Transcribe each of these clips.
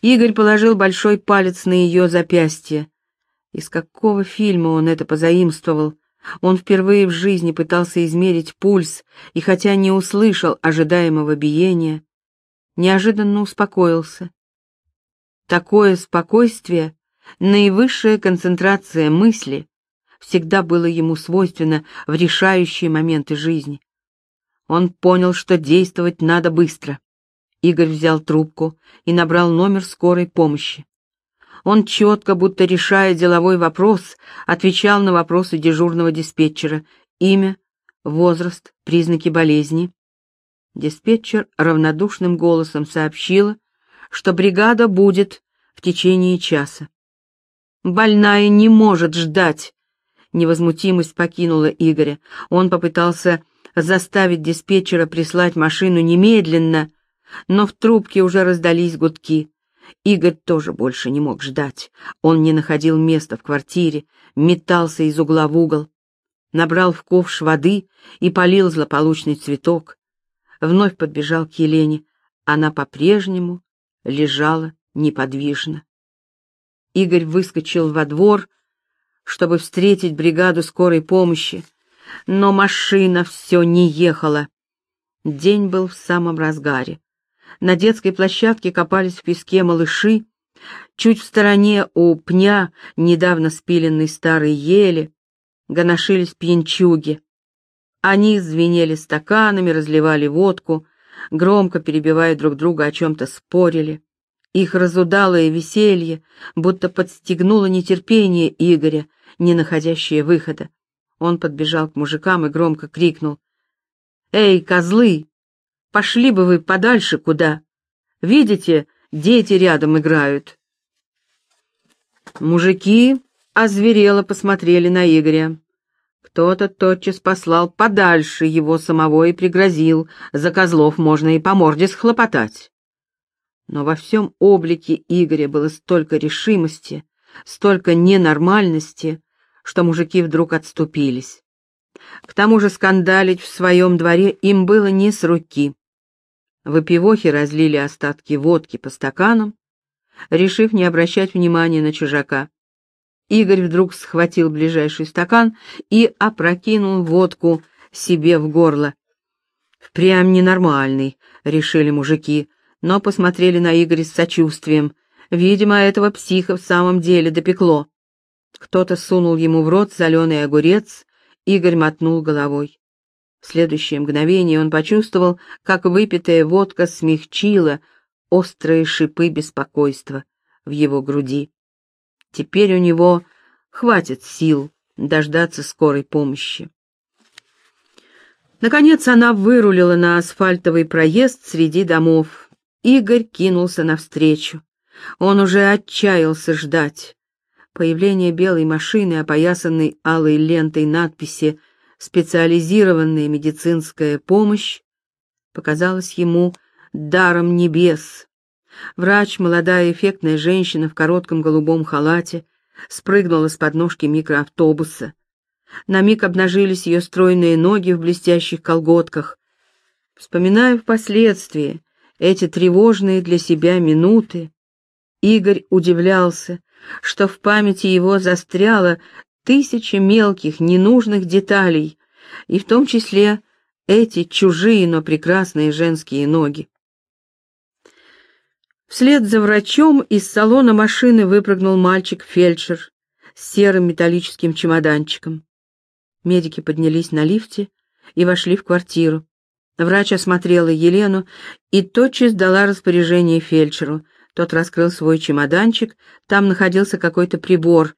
Игорь положил большой палец на ее запястье. Из какого фильма он это позаимствовал? Он впервые в жизни пытался измерить пульс, и хотя не услышал ожидаемого биения, неожиданно успокоился. Такое спокойствие, наивысшая концентрация мысли, всегда было ему свойственно в решающие моменты жизни. Он понял, что действовать надо быстро. Игорь взял трубку и набрал номер скорой помощи. Он четко, будто решая деловой вопрос, отвечал на вопросы дежурного диспетчера. Имя, возраст, признаки болезни. Диспетчер равнодушным голосом сообщила, что бригада будет в течение часа. «Больная не может ждать!» Невозмутимость покинула Игоря. Он попытался заставить диспетчера прислать машину немедленно, но в трубке уже раздались гудки. Игорь тоже больше не мог ждать. Он не находил места в квартире, метался из угла в угол, набрал в ковш воды и полил злополучный цветок. Вновь подбежал к Елене. Она по-прежнему лежала неподвижно. Игорь выскочил во двор, чтобы встретить бригаду скорой помощи, но машина все не ехала. День был в самом разгаре. На детской площадке копались в песке малыши, чуть в стороне у пня недавно спиленной старой ели гоношились пьянчуги. Они звенели стаканами, разливали водку, громко перебивая друг друга, о чем-то спорили. Их разудалое веселье будто подстегнуло нетерпение Игоря, не находящее выхода. Он подбежал к мужикам и громко крикнул. «Эй, козлы, пошли бы вы подальше куда! Видите, дети рядом играют!» Мужики озверело посмотрели на Игоря. Кто-то тотчас послал подальше его самого и пригрозил, за козлов можно и по морде схлопотать. Но во всем облике Игоря было столько решимости, столько ненормальности, что мужики вдруг отступились. К тому же скандалить в своем дворе им было не с руки. Выпивохи разлили остатки водки по стаканам, решив не обращать внимания на чужака. Игорь вдруг схватил ближайший стакан и опрокинул водку себе в горло. «Впрямь ненормальный», — решили мужики, но посмотрели на Игоря с сочувствием. Видимо, этого психа в самом деле допекло. Кто-то сунул ему в рот соленый огурец, Игорь мотнул головой. Следующее мгновение он почувствовал, как выпитая водка смягчила острые шипы беспокойства в его груди. Теперь у него хватит сил дождаться скорой помощи. Наконец она вырулила на асфальтовый проезд среди домов. Игорь кинулся навстречу. Он уже отчаялся ждать. Появление белой машины, опоясанной алой лентой надписи «Специализированная медицинская помощь», показалось ему даром небес. Врач, молодая эффектная женщина в коротком голубом халате, спрыгнула с подножки микроавтобуса. На миг обнажились ее стройные ноги в блестящих колготках. Вспоминая впоследствии эти тревожные для себя минуты, Игорь удивлялся, что в памяти его застряло тысяча мелких, ненужных деталей, и в том числе эти чужие, но прекрасные женские ноги. Вслед за врачом из салона машины выпрыгнул мальчик-фельдшер с серым металлическим чемоданчиком. Медики поднялись на лифте и вошли в квартиру. Врач осмотрела Елену и тотчас дала распоряжение фельдшеру — тот раскрыл свой чемоданчик, там находился какой-то прибор.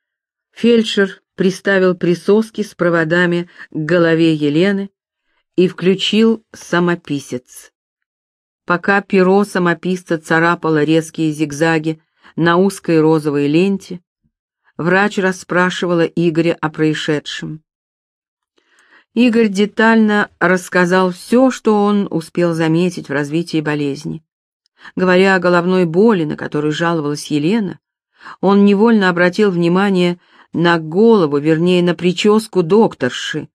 Фельдшер приставил присоски с проводами к голове Елены и включил самописец. Пока перо самописца царапало резкие зигзаги на узкой розовой ленте, врач расспрашивала Игоря о происшедшем. Игорь детально рассказал все, что он успел заметить в развитии болезни. Говоря о головной боли, на которую жаловалась Елена, он невольно обратил внимание на голову, вернее, на прическу докторши.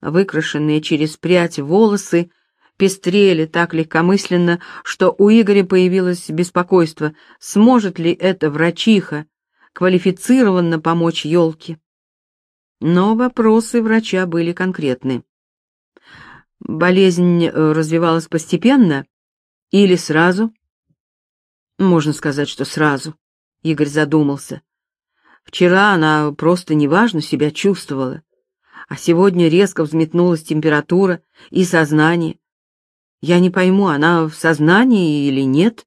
Выкрашенные через прядь волосы пестрели так легкомысленно, что у Игоря появилось беспокойство, сможет ли эта врачиха квалифицированно помочь елке. Но вопросы врача были конкретны. Болезнь э, развивалась постепенно или сразу? Можно сказать, что сразу. Игорь задумался. Вчера она просто неважно себя чувствовала, а сегодня резко взметнулась температура и сознание. Я не пойму, она в сознании или нет.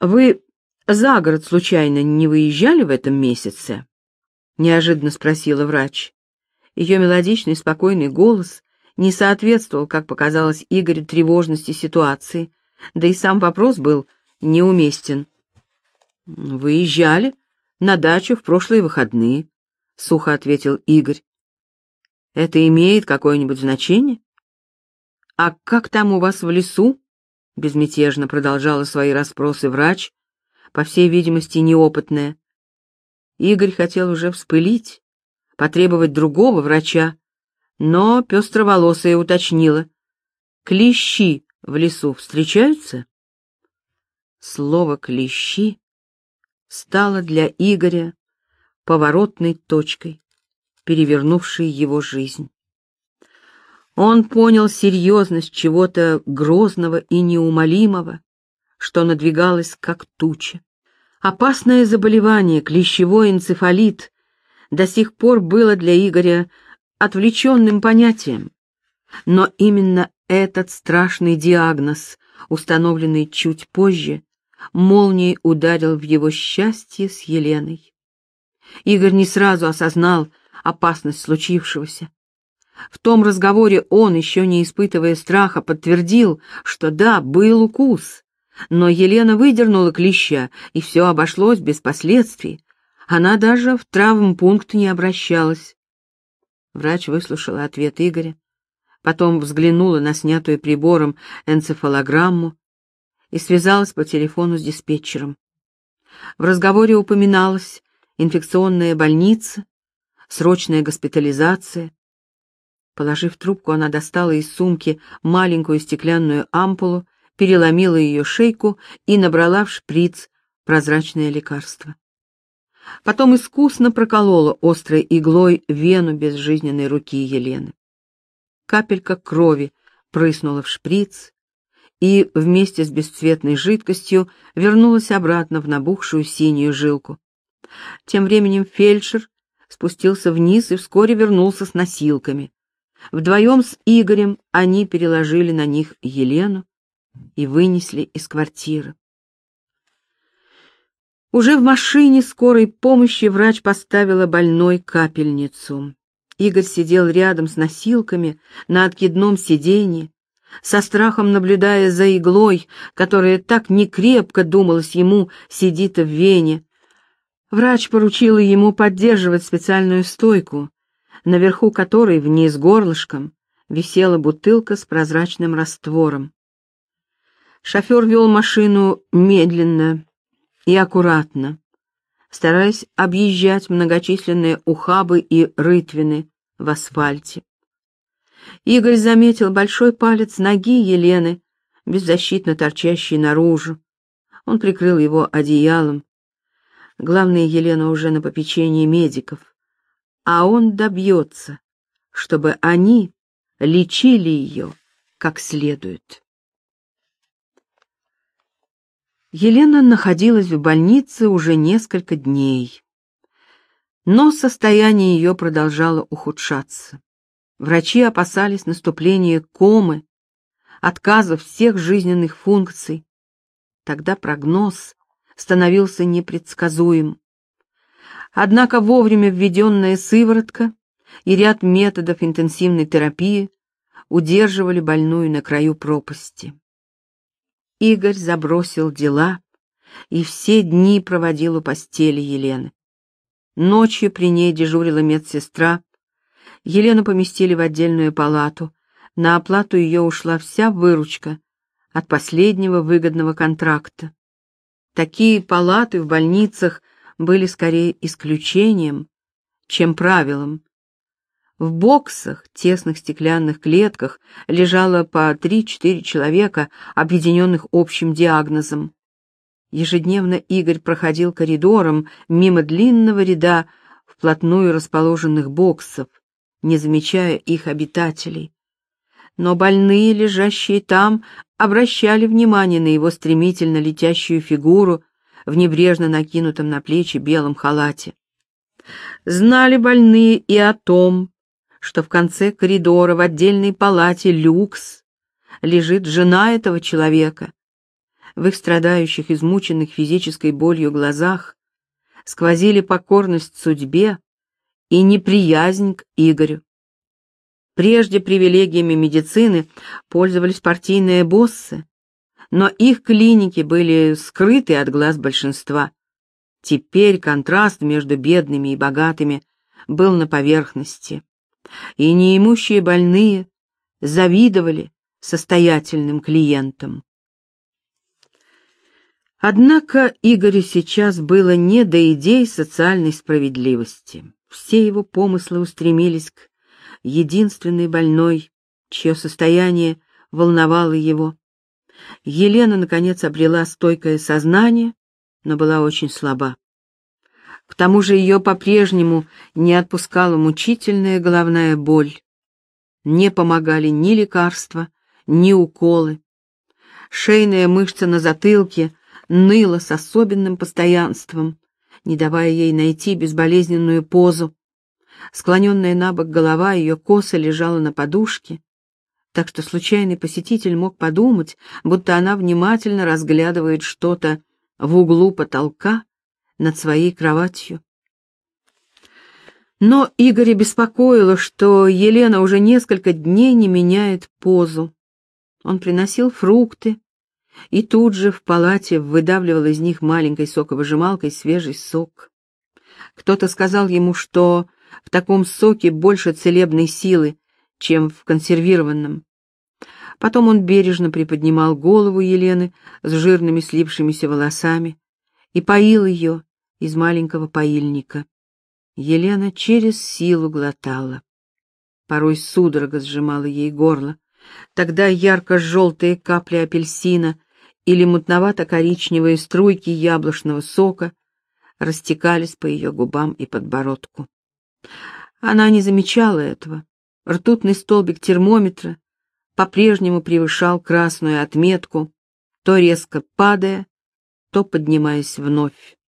Вы за город случайно не выезжали в этом месяце? Неожиданно спросила врач. Ее мелодичный спокойный голос не соответствовал, как показалось Игорю, тревожности ситуации, да и сам вопрос был неуместен. «Выезжали на дачу в прошлые выходные», — сухо ответил Игорь. «Это имеет какое-нибудь значение?» «А как там у вас в лесу?» — безмятежно продолжала свои расспросы врач, по всей видимости, неопытная. Игорь хотел уже вспылить, потребовать другого врача, но пестроволосая уточнила. «Клещи в лесу встречаются?» Слово «клещи» стало для Игоря поворотной точкой, перевернувшей его жизнь. Он понял серьезность чего-то грозного и неумолимого, что надвигалось как туча. Опасное заболевание, клещевой энцефалит, до сих пор было для Игоря отвлеченным понятием. Но именно этот страшный диагноз, установленный чуть позже, молнией ударил в его счастье с Еленой. Игорь не сразу осознал опасность случившегося. В том разговоре он, еще не испытывая страха, подтвердил, что да, был укус, но Елена выдернула клеща, и все обошлось без последствий. Она даже в травмпункт не обращалась. Врач выслушала ответ Игоря, потом взглянула на снятую прибором энцефалограмму и связалась по телефону с диспетчером. В разговоре упоминалась инфекционная больница, срочная госпитализация. Положив трубку, она достала из сумки маленькую стеклянную ампулу, переломила ее шейку и набрала в шприц прозрачное лекарство. Потом искусно проколола острой иглой вену безжизненной руки Елены. Капелька крови прыснула в шприц, и вместе с бесцветной жидкостью вернулась обратно в набухшую синюю жилку. Тем временем фельдшер спустился вниз и вскоре вернулся с носилками. Вдвоем с Игорем они переложили на них Елену и вынесли из квартиры. Уже в машине скорой помощи врач поставила больной капельницу. Игорь сидел рядом с носилками на откидном сиденье, со страхом наблюдая за иглой, которая так некрепко, думалось ему, сидит в вене. Врач поручила ему поддерживать специальную стойку, наверху которой, вниз горлышком, висела бутылка с прозрачным раствором. Шофер вел машину медленно и аккуратно, стараясь объезжать многочисленные ухабы и рытвины в асфальте. Игорь заметил большой палец ноги Елены, беззащитно торчащий наружу. Он прикрыл его одеялом. Главное, Елена уже на попечении медиков. А он добьется, чтобы они лечили ее как следует. Елена находилась в больнице уже несколько дней, но состояние ее продолжало ухудшаться. Врачи опасались наступления комы, отказа всех жизненных функций. Тогда прогноз становился непредсказуем. Однако вовремя введенная сыворотка и ряд методов интенсивной терапии удерживали больную на краю пропасти. Игорь забросил дела и все дни проводил у постели Елены. Ночью при ней дежурила медсестра, Елену поместили в отдельную палату. На оплату ее ушла вся выручка от последнего выгодного контракта. Такие палаты в больницах были скорее исключением, чем правилом. В боксах, тесных стеклянных клетках, лежало по три-четыре человека, объединенных общим диагнозом. Ежедневно Игорь проходил коридором мимо длинного ряда вплотную расположенных боксов, не замечая их обитателей. Но больные, лежащие там, обращали внимание на его стремительно летящую фигуру в небрежно накинутом на плечи белом халате. Знали больные и о том, что в конце коридора в отдельной палате люкс лежит жена этого человека. В их страдающих, измученных физической болью глазах сквозили покорность судьбе и неприязнь к Игорю. Прежде привилегиями медицины пользовались партийные боссы, но их клиники были скрыты от глаз большинства. Теперь контраст между бедными и богатыми был на поверхности, и неимущие больные завидовали состоятельным клиентам. Однако Игорю сейчас было не до идей социальной справедливости. Все его помыслы устремились к единственной больной, чье состояние волновало его. Елена, наконец, обрела стойкое сознание, но была очень слаба. К тому же ее по-прежнему не отпускала мучительная головная боль. Не помогали ни лекарства, ни уколы. Шейная мышца на затылке ныла с особенным постоянством, не давая ей найти безболезненную позу. Склоненная на бок голова ее косо лежала на подушке, так что случайный посетитель мог подумать, будто она внимательно разглядывает что-то в углу потолка над своей кроватью. Но Игоря беспокоило, что Елена уже несколько дней не меняет позу. Он приносил фрукты, и тут же в палате выдавливал из них маленькой соковыжималкой свежий сок. Кто-то сказал ему, что в таком соке больше целебной силы, чем в консервированном. Потом он бережно приподнимал голову Елены с жирными слипшимися волосами и поил ее из маленького поильника. Елена через силу глотала. Порой судорога сжимала ей горло. Тогда ярко-желтые капли апельсина или мутновато-коричневые струйки яблочного сока растекались по ее губам и подбородку. Она не замечала этого. Ртутный столбик термометра по-прежнему превышал красную отметку, то резко падая, то поднимаясь вновь.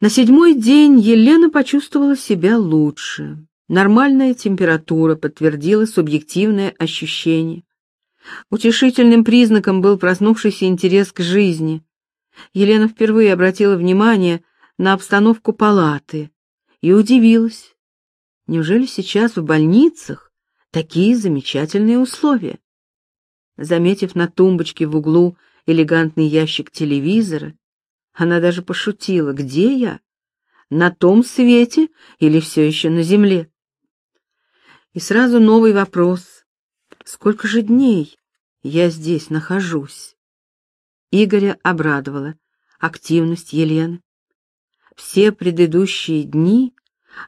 На седьмой день Елена почувствовала себя лучше. Нормальная температура подтвердила субъективное ощущение. Утешительным признаком был проснувшийся интерес к жизни. Елена впервые обратила внимание на обстановку палаты и удивилась. Неужели сейчас в больницах такие замечательные условия? Заметив на тумбочке в углу элегантный ящик телевизора, она даже пошутила: "Где я? На том свете или все еще на земле?" И сразу новый вопрос: сколько же дней я здесь нахожусь? Игоря обрадовала активность Елены. Все предыдущие дни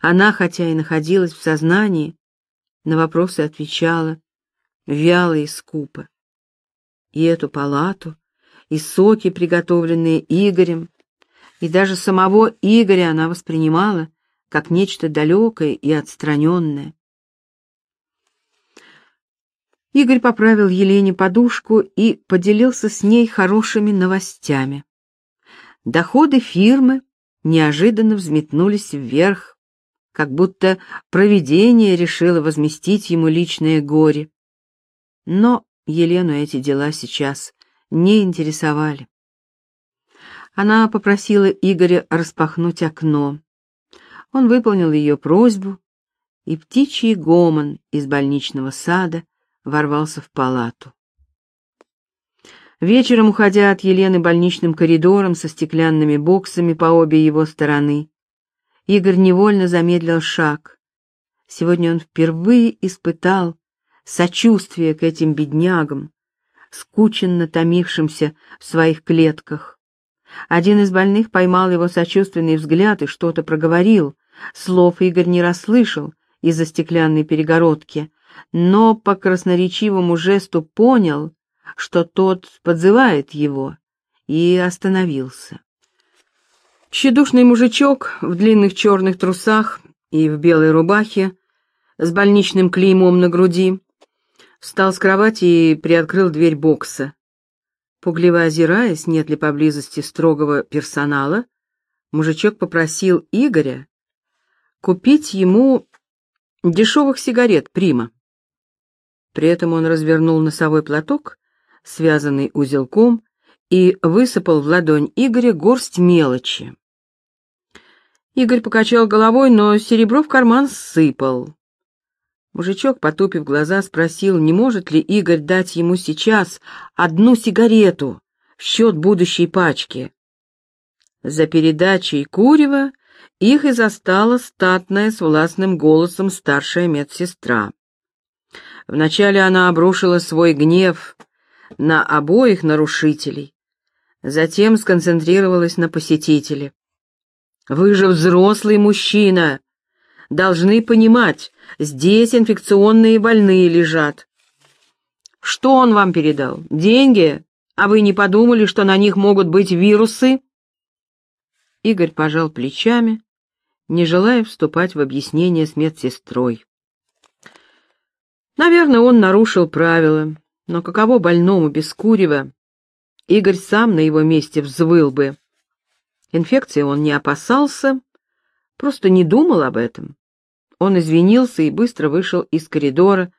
она, хотя и находилась в сознании, на вопросы отвечала вяло и скупо. И эту палату, и соки, приготовленные Игорем, и даже самого Игоря она воспринимала как нечто далекое и отстраненное. Игорь поправил Елене подушку и поделился с ней хорошими новостями. Доходы фирмы неожиданно взметнулись вверх, как будто провидение решило возместить ему личное горе. Но Елену эти дела сейчас не интересовали. Она попросила Игоря распахнуть окно. Он выполнил ее просьбу, и птичий гомон из больничного сада ворвался в палату. Вечером, уходя от Елены больничным коридором со стеклянными боксами по обе его стороны, Игорь невольно замедлил шаг. Сегодня он впервые испытал сочувствие к этим беднягам, скученно томившимся в своих клетках. Один из больных поймал его сочувственный взгляд и что-то проговорил, Слов Игорь не расслышал из-за стеклянной перегородки, но по красноречивому жесту понял, что тот подзывает его, и остановился. Тщедушный мужичок в длинных черных трусах и в белой рубахе с больничным клеймом на груди встал с кровати и приоткрыл дверь бокса. Пугливо озираясь, нет ли поблизости строгого персонала, мужичок попросил Игоря купить ему дешевых сигарет «Прима». При этом он развернул носовой платок, связанный узелком, и высыпал в ладонь Игоря горсть мелочи. Игорь покачал головой, но серебро в карман сыпал. Мужичок, потупив глаза, спросил, не может ли Игорь дать ему сейчас одну сигарету в счет будущей пачки. За передачей Курева их и застала статная с властным голосом старшая медсестра. Вначале она обрушила свой гнев на обоих нарушителей, затем сконцентрировалась на посетителе. «Вы же взрослый мужчина! Должны понимать, здесь инфекционные больные лежат. Что он вам передал? Деньги? А вы не подумали, что на них могут быть вирусы?» Игорь пожал плечами, не желая вступать в объяснение с медсестрой. Наверное, он нарушил правила, но каково больному без курева? Игорь сам на его месте взвыл бы. Инфекции он не опасался, просто не думал об этом. Он извинился и быстро вышел из коридора,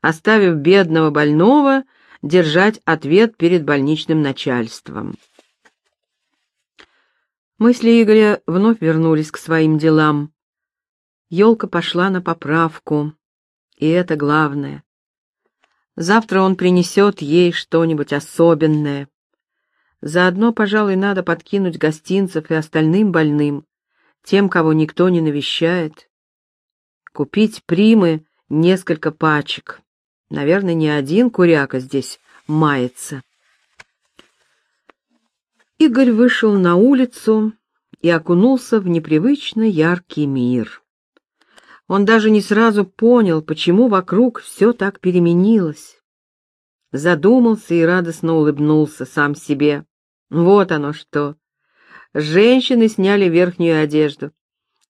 оставив бедного больного держать ответ перед больничным начальством. Мысли Игоря вновь вернулись к своим делам. Елка пошла на поправку, и это главное. Завтра он принесет ей что-нибудь особенное. Заодно, пожалуй, надо подкинуть гостинцев и остальным больным, тем, кого никто не навещает. Купить примы несколько пачек. Наверное, не один куряка здесь мается. Игорь вышел на улицу и окунулся в непривычно яркий мир. Он даже не сразу понял, почему вокруг все так переменилось. Задумался и радостно улыбнулся сам себе. Вот оно что. Женщины сняли верхнюю одежду.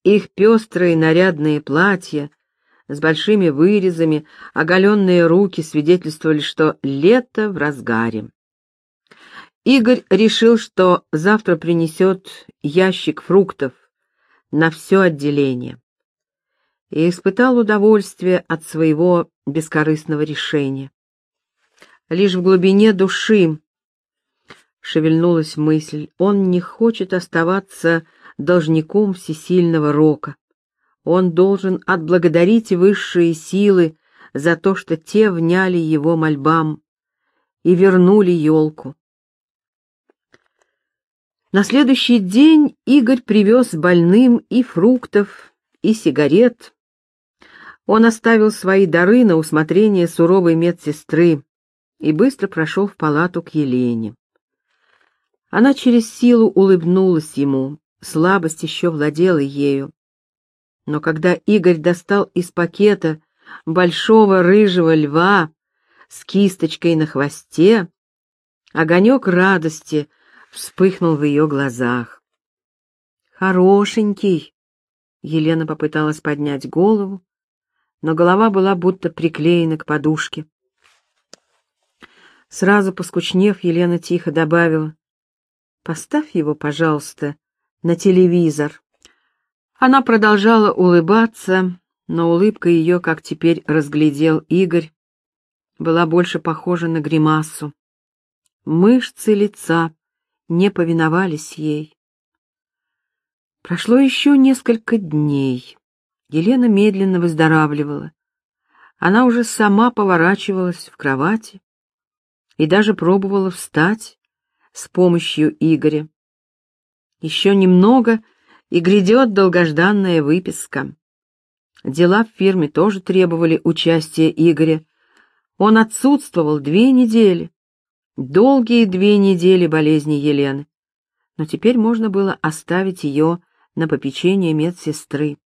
Их пестрые нарядные платья с большими вырезами, оголенные руки свидетельствовали, что лето в разгаре. Игорь решил, что завтра принесет ящик фруктов на все отделение. И испытал удовольствие от своего бескорыстного решения. Лишь в глубине души шевельнулась мысль, он не хочет оставаться должником всесильного рока. Он должен отблагодарить высшие силы за то, что те вняли его мольбам и вернули елку. На следующий день Игорь привез больным и фруктов, и сигарет. Он оставил свои дары на усмотрение суровой медсестры и быстро прошел в палату к Елене. Она через силу улыбнулась ему, слабость еще владела ею. Но когда Игорь достал из пакета большого рыжего льва с кисточкой на хвосте, огонек радости вспыхнул в ее глазах. «Хорошенький!» Елена попыталась поднять голову, но голова была будто приклеена к подушке. Сразу поскучнев, Елена тихо добавила, «Поставь его, пожалуйста, на телевизор». Она продолжала улыбаться, но улыбка ее, как теперь разглядел Игорь, была больше похожа на гримасу. Мышцы лица не повиновались ей. Прошло еще несколько дней. Елена медленно выздоравливала. Она уже сама поворачивалась в кровати и даже пробовала встать с помощью Игоря. Еще немного, и грядет долгожданная выписка. Дела в фирме тоже требовали участия Игоря. Он отсутствовал две недели. Долгие две недели болезни Елены. Но теперь можно было оставить ее на попечение медсестры.